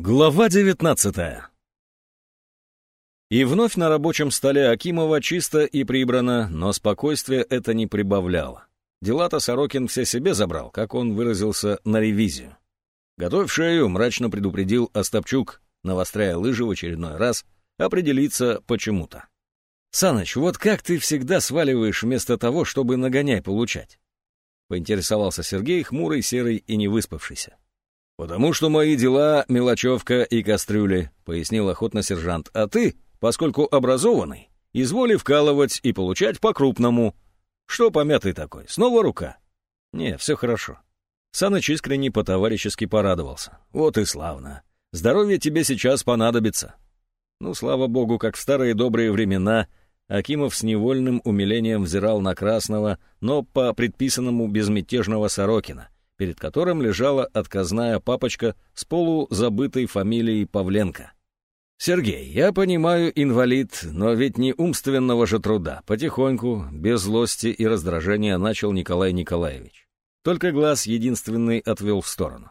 Глава 19 И вновь на рабочем столе Акимова чисто и прибрано, но спокойствие это не прибавляло. Дела-то Сорокин все себе забрал, как он выразился, на ревизию. «Готовь шею», — мрачно предупредил Остапчук, навостряя лыжи в очередной раз, определиться почему-то. «Саныч, вот как ты всегда сваливаешь вместо того, чтобы нагоняй получать?» — поинтересовался Сергей, хмурый, серый и невыспавшийся. «Потому что мои дела — мелочевка и кастрюли», — пояснил охотно сержант. «А ты, поскольку образованный, изволи вкалывать и получать по-крупному. Что помятый такой? Снова рука?» «Не, все хорошо». Саныч искренне по-товарищески порадовался. «Вот и славно. Здоровье тебе сейчас понадобится». Ну, слава богу, как в старые добрые времена, Акимов с невольным умилением взирал на красного, но по предписанному безмятежного Сорокина — перед которым лежала отказная папочка с полузабытой фамилией Павленко. «Сергей, я понимаю, инвалид, но ведь не умственного же труда. Потихоньку, без злости и раздражения начал Николай Николаевич. Только глаз единственный отвел в сторону.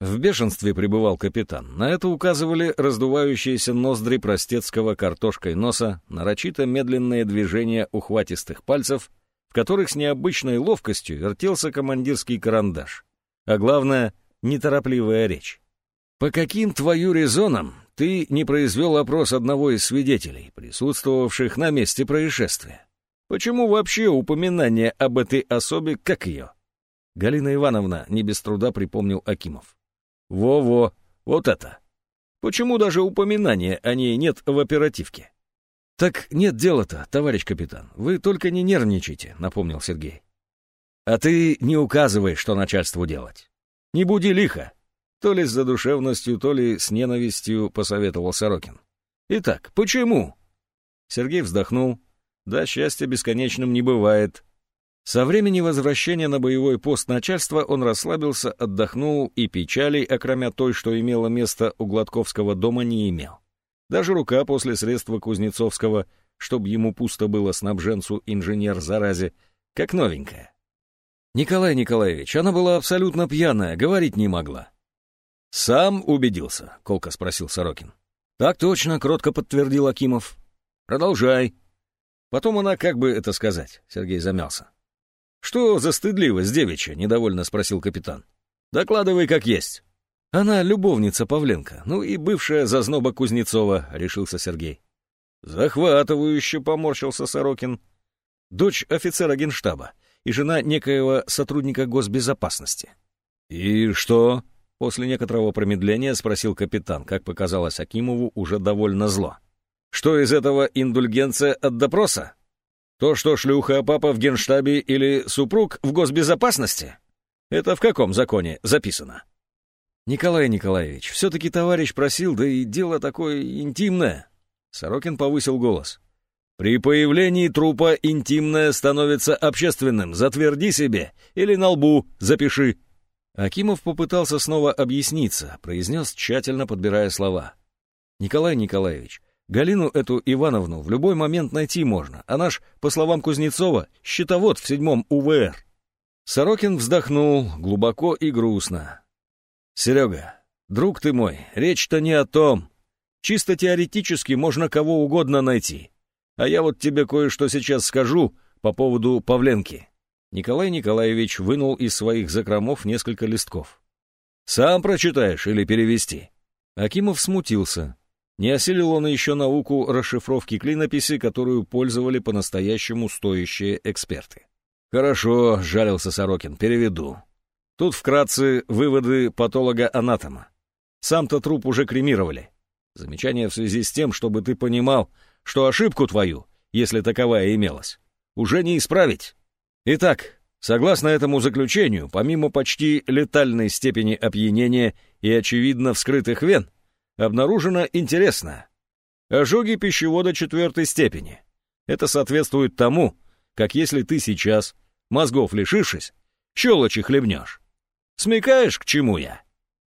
В бешенстве пребывал капитан. На это указывали раздувающиеся ноздри простецкого картошкой носа, нарочито медленные движения ухватистых пальцев в которых с необычной ловкостью вертелся командирский карандаш. А главное, неторопливая речь. «По каким твою резонам ты не произвел опрос одного из свидетелей, присутствовавших на месте происшествия? Почему вообще упоминание об этой особе, как ее?» Галина Ивановна не без труда припомнил Акимов. «Во-во, вот это! Почему даже упоминания о ней нет в оперативке?» «Так нет дела-то, товарищ капитан. Вы только не нервничайте», — напомнил Сергей. «А ты не указывай, что начальству делать. Не буди лихо». То ли с задушевностью, то ли с ненавистью посоветовал Сорокин. «Итак, почему?» Сергей вздохнул. «Да, счастья бесконечным не бывает». Со времени возвращения на боевой пост начальства он расслабился, отдохнул и печалей, окромя той, что имело место у Гладковского дома, не имел. Даже рука после средства Кузнецовского, чтоб ему пусто было снабженцу инженер-заразе, как новенькая. Николай Николаевич, она была абсолютно пьяная, говорить не могла. «Сам убедился?» — колко спросил Сорокин. «Так точно», — кротко подтвердил Акимов. «Продолжай». Потом она, как бы это сказать, Сергей замялся. «Что за стыдливость девичья?» — недовольно спросил капитан. «Докладывай как есть». Она любовница Павленко, ну и бывшая зазноба Кузнецова, решился Сергей. Захватывающе поморщился Сорокин. Дочь офицера генштаба и жена некоего сотрудника госбезопасности. «И что?» — после некоторого промедления спросил капитан, как показалось Акимову, уже довольно зло. «Что из этого индульгенция от допроса? То, что шлюха папа в генштабе или супруг в госбезопасности? Это в каком законе записано?» «Николай Николаевич, все-таки товарищ просил, да и дело такое интимное». Сорокин повысил голос. «При появлении трупа интимное становится общественным. Затверди себе или на лбу запиши». Акимов попытался снова объясниться, произнес, тщательно подбирая слова. «Николай Николаевич, Галину эту Ивановну в любой момент найти можно, а наш, по словам Кузнецова, счетовод в седьмом УВР». Сорокин вздохнул глубоко и грустно. Серега, друг ты мой, речь-то не о том. Чисто теоретически можно кого угодно найти. А я вот тебе кое-что сейчас скажу по поводу Павленки. Николай Николаевич вынул из своих закромов несколько листков. «Сам прочитаешь или перевести?» Акимов смутился. Не осилил он еще науку расшифровки клинописи, которую пользовали по-настоящему стоящие эксперты. «Хорошо», — жалился Сорокин, — «переведу. Тут вкратце выводы патолога-анатома. Сам-то труп уже кремировали. Замечание в связи с тем, чтобы ты понимал, что ошибку твою, если таковая имелась, уже не исправить. Итак, согласно этому заключению, помимо почти летальной степени опьянения и очевидно вскрытых вен, обнаружено интересное. Ожоги пищевода четвертой степени. Это соответствует тому, как если ты сейчас, мозгов лишившись, щелочи хлебнешь. Смекаешь, к чему я?»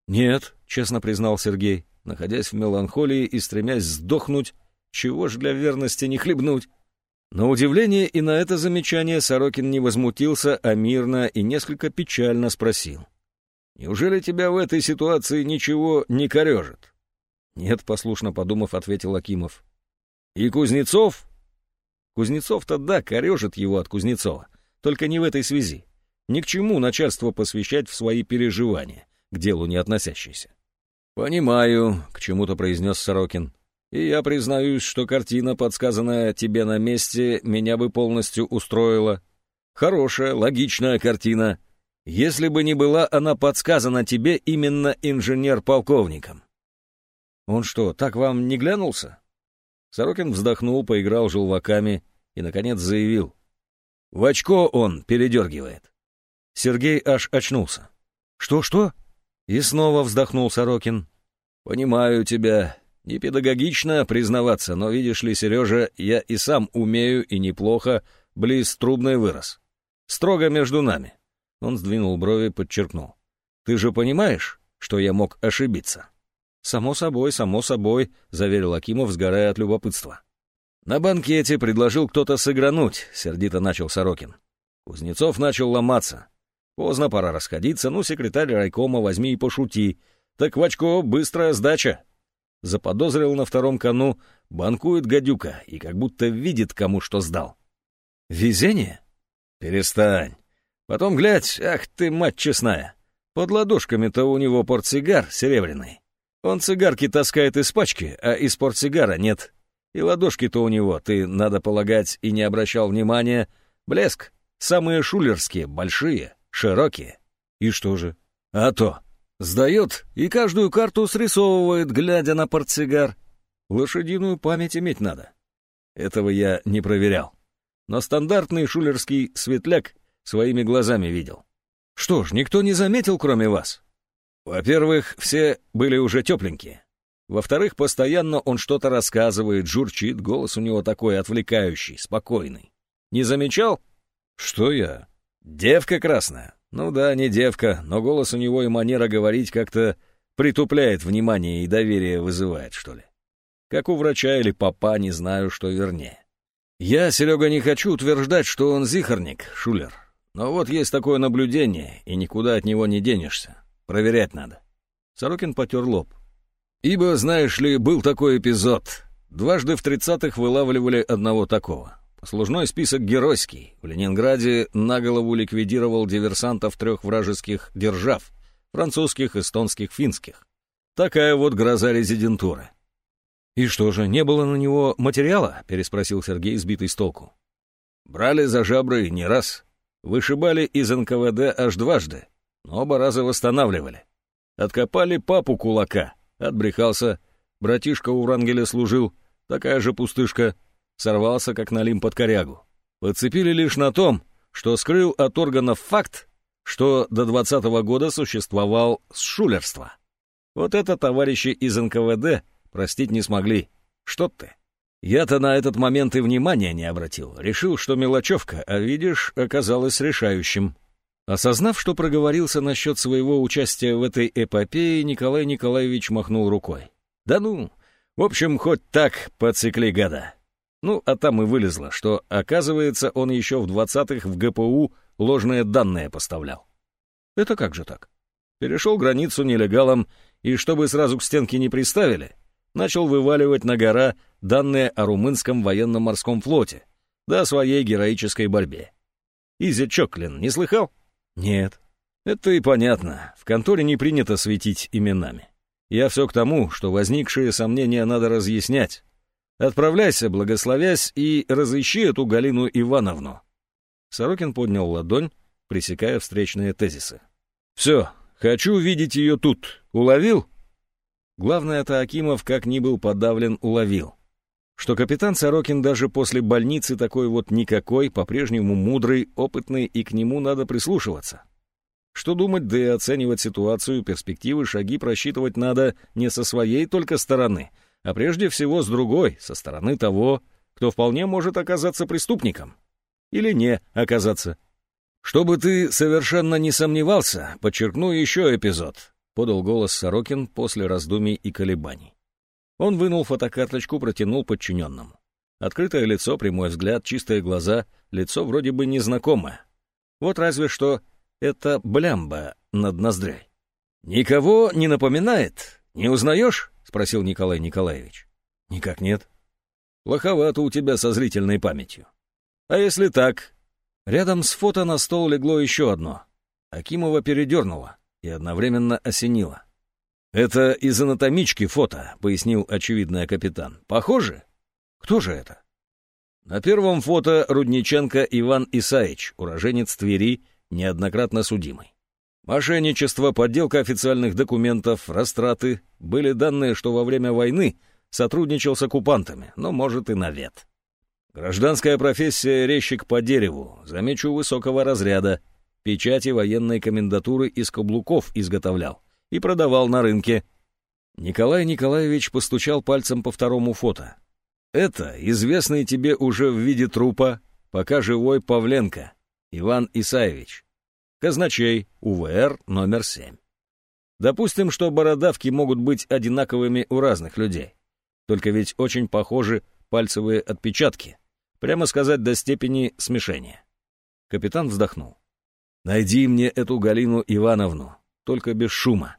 «Нет», — честно признал Сергей, находясь в меланхолии и стремясь сдохнуть, чего ж для верности не хлебнуть. На удивление и на это замечание Сорокин не возмутился, а мирно и несколько печально спросил. Неужели тебя в этой ситуации ничего не корежит? Нет, послушно подумав, ответил Акимов. И Кузнецов? Кузнецов-то да, корежит его от Кузнецова. Только не в этой связи. Ни к чему начальство посвящать в свои переживания, к делу не относящиеся. «Понимаю», — к чему-то произнес Сорокин. «И я признаюсь, что картина, подсказанная тебе на месте, меня бы полностью устроила. Хорошая, логичная картина, если бы не была она подсказана тебе именно инженер-полковником». «Он что, так вам не глянулся?» Сорокин вздохнул, поиграл желваками и, наконец, заявил. «В очко он передергивает». Сергей аж очнулся. «Что-что?» И снова вздохнул Сорокин. «Понимаю тебя. Не педагогично признаваться, но, видишь ли, Сережа, я и сам умею, и неплохо, близ трубной вырос. Строго между нами». Он сдвинул брови, подчеркнул. «Ты же понимаешь, что я мог ошибиться?» «Само собой, само собой», — заверил Акимов, сгорая от любопытства. «На банкете предложил кто-то сыгрануть», — сердито начал Сорокин. Кузнецов начал ломаться. Поздно, пора расходиться, ну, секретарь райкома возьми и пошути. Так в очко быстрая сдача. Заподозрил на втором кону, банкует гадюка и как будто видит, кому что сдал. Везение? Перестань. Потом глядь, ах ты, мать честная. Под ладошками-то у него портсигар серебряный. Он цигарки таскает из пачки, а из портсигара нет. И ладошки-то у него, ты, надо полагать, и не обращал внимания. Блеск. Самые шулерские, большие, широкие. И что же? А то. Сдает и каждую карту срисовывает, глядя на портсигар. Лошадиную память иметь надо. Этого я не проверял. Но стандартный шулерский светляк своими глазами видел. Что ж, никто не заметил, кроме вас. Во-первых, все были уже тепленькие. Во-вторых, постоянно он что-то рассказывает, журчит, голос у него такой отвлекающий, спокойный. Не замечал? Что я? Девка красная. Ну да, не девка, но голос у него и манера говорить как-то притупляет внимание и доверие вызывает, что ли. Как у врача или папа, не знаю, что вернее. Я, Серега, не хочу утверждать, что он зихарник, шулер. Но вот есть такое наблюдение, и никуда от него не денешься. Проверять надо. Сорокин потер лоб. Ибо, знаешь ли, был такой эпизод. Дважды в тридцатых вылавливали одного такого. Послужной список геройский. В Ленинграде на голову ликвидировал диверсантов трех вражеских держав. Французских, эстонских, финских. Такая вот гроза резидентуры. «И что же, не было на него материала?» — переспросил Сергей, сбитый с толку. «Брали за жабры не раз. Вышибали из НКВД аж дважды но оба раза восстанавливали. Откопали папу кулака, отбрехался, братишка у Врангеля служил, такая же пустышка, сорвался, как налим под корягу. Подцепили лишь на том, что скрыл от органов факт, что до двадцатого года существовал шулерство. Вот это товарищи из НКВД простить не смогли. Что ты? Я-то на этот момент и внимания не обратил. Решил, что мелочевка, а видишь, оказалось решающим. Осознав, что проговорился насчет своего участия в этой эпопее, Николай Николаевич махнул рукой. «Да ну, в общем, хоть так подсекли года». Ну, а там и вылезло, что, оказывается, он еще в двадцатых в ГПУ ложные данные поставлял. Это как же так? Перешел границу нелегалом, и чтобы сразу к стенке не приставили, начал вываливать на гора данные о румынском военно-морском флоте, да о своей героической борьбе. Изи Чоклин не слыхал? Нет. Это и понятно. В конторе не принято светить именами. Я все к тому, что возникшие сомнения надо разъяснять. Отправляйся, благословясь, и разыщи эту Галину Ивановну. Сорокин поднял ладонь, пресекая встречные тезисы. «Все, хочу видеть ее тут. Уловил?» Главное, это Акимов, как ни был подавлен, уловил. Что капитан Сорокин даже после больницы такой вот никакой, по-прежнему мудрый, опытный, и к нему надо прислушиваться. Что думать, да и оценивать ситуацию, перспективы, шаги просчитывать надо не со своей только стороны, а прежде всего с другой, со стороны того, кто вполне может оказаться преступником. Или не оказаться. «Чтобы ты совершенно не сомневался, подчеркну еще эпизод», — подал голос Сорокин после раздумий и колебаний. Он вынул фотокарточку, протянул подчиненному. Открытое лицо, прямой взгляд, чистые глаза, лицо вроде бы незнакомое. Вот разве что это блямба над ноздрей. «Никого не напоминает? Не узнаешь?» — спросил Николай Николаевич. «Никак нет». «Плоховато у тебя со зрительной памятью». «А если так?» Рядом с фото на стол легло еще одно. Акимова передернула и одновременно осенила. «Это из анатомички фото», — пояснил очевидный капитан. «Похоже? Кто же это?» На первом фото Рудниченко Иван Исаич, уроженец Твери, неоднократно судимый. Мошенничество, подделка официальных документов, растраты. Были данные, что во время войны сотрудничал с оккупантами, но, может, и навет. Гражданская профессия резчик по дереву, замечу, высокого разряда. Печати военной комендатуры из каблуков изготовлял и продавал на рынке. Николай Николаевич постучал пальцем по второму фото. Это известный тебе уже в виде трупа, пока живой Павленко, Иван Исаевич. Казначей, УВР номер 7. Допустим, что бородавки могут быть одинаковыми у разных людей. Только ведь очень похожи пальцевые отпечатки. Прямо сказать, до степени смешения. Капитан вздохнул. «Найди мне эту Галину Ивановну, только без шума.